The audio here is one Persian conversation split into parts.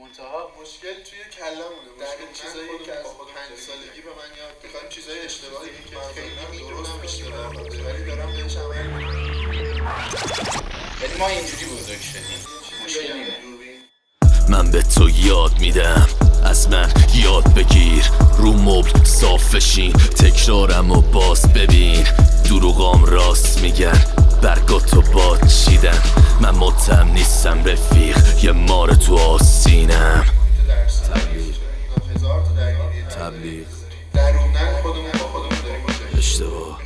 منتها مشکل توی کلمونه مشکل چیزایی که از پنج سالگی به من یاد می‌خوام چیزای اشتباهی که خیلی می‌دونم اشتباه ولی دارم بهش عمل یعنی ما اینجوری بزرگ شدیم مشکل اینه من به تو یاد میدم. از من یاد بگیر. رو مبل صاف بشین. تکرارم و باز ببین. دروغام راست میگن. برگاتو باد چیدن من متهم نیستم رفیق یه مار تو آسینم. تبلیغ. تبلیغ اشتباه.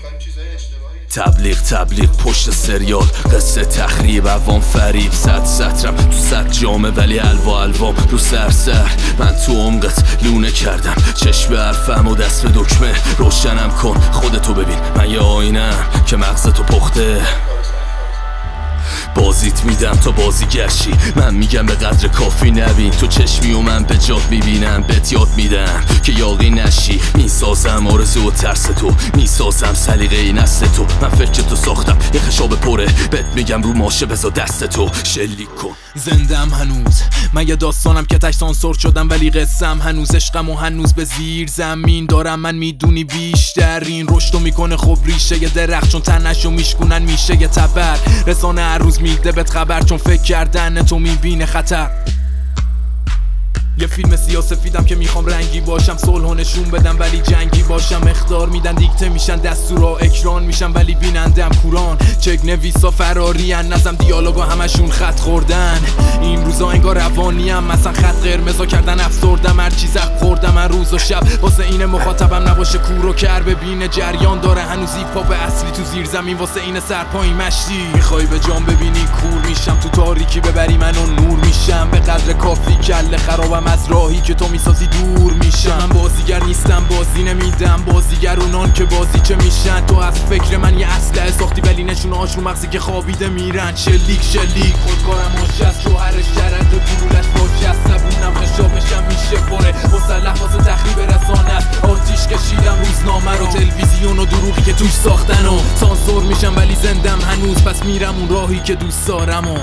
تبلیغ تبلیغ پشت سریال. قصه تخریب عوام فریب صد تو صد جامه ولی الوا الوام رو سر سر. من تو عمقت لونه کردم. چشم حرفم و دست به دکمه. روشنم کن خودتو ببین. من یه آینم که مغزتو پخته. بازیت میدم تا بازی گشی من میگم به قدر کافی نبین. تو چشمی و من به جات می‌بینم. بهت یاد میدم که یاقی نشی. می‌سازم آرزو و ترس تو. می‌سازم سلیقه نسل تو. من فکر تو ساختم. یه خشاب پره. بهت میگم رو ماشه بزا دست تو. شلیک کن. زندم هنوز. من یه داستانم که تش سانسور شدم ولی قصم هنوز. عشقم و هنوز به زیر زمین دارم. من می‌دونی بیشتر این رشدو می‌کنه خب ریشه یه درخت چون تنشو میشکونن میشه یه تبر. رسانه هر روز میده بهت خبر چون فکر کردن تو می‌بینه خطر. یه فیلم سیاسفیدم که می‌خوام رنگی باشم صلح نشون بدم ولی جنگی باشم. اختار میدن دیکته میشن دستورا اکران میشن ولی بینندم کوران. چک نویسا فراری نزم دیالوگا همشون خط خوردن. این روزا انگار روانیم مثلا خط قرمزا کردن افسردم هر چیز خوردم من روز و شب. واسه این مخاطبم نباشه کور و کر ببینه جریان داره هنوز پاپ اصلی تو زیر زمین واسه این سرپایی مشتی. می‌خوای به جام ببینی؟ کور میشم تو تاریکی ببری منو نور میشم. به قدر کافی کله خرابم از راهی که تو می‌سازی دور میشم. من بازیگر نیستم بازی نمیدم. بازیگر اونان که بازی چه میشن. تو از فکر من یه اسلحه ساختی ولی نشونه هاش رو مغزی که خوابیده میرن. شلیک شلیک. خودکارم هاش جوهرش جرد گلولش باش از زبونم خشابشم میشه پره مسلح واسه تخریب رسانه است. آتیش کشیدم روزنامه رو. تلویزیون و دروغی که توش ساختن و سانسور میشم ولی زندم هنوز. پس میرم اون راهی که دوست دارم و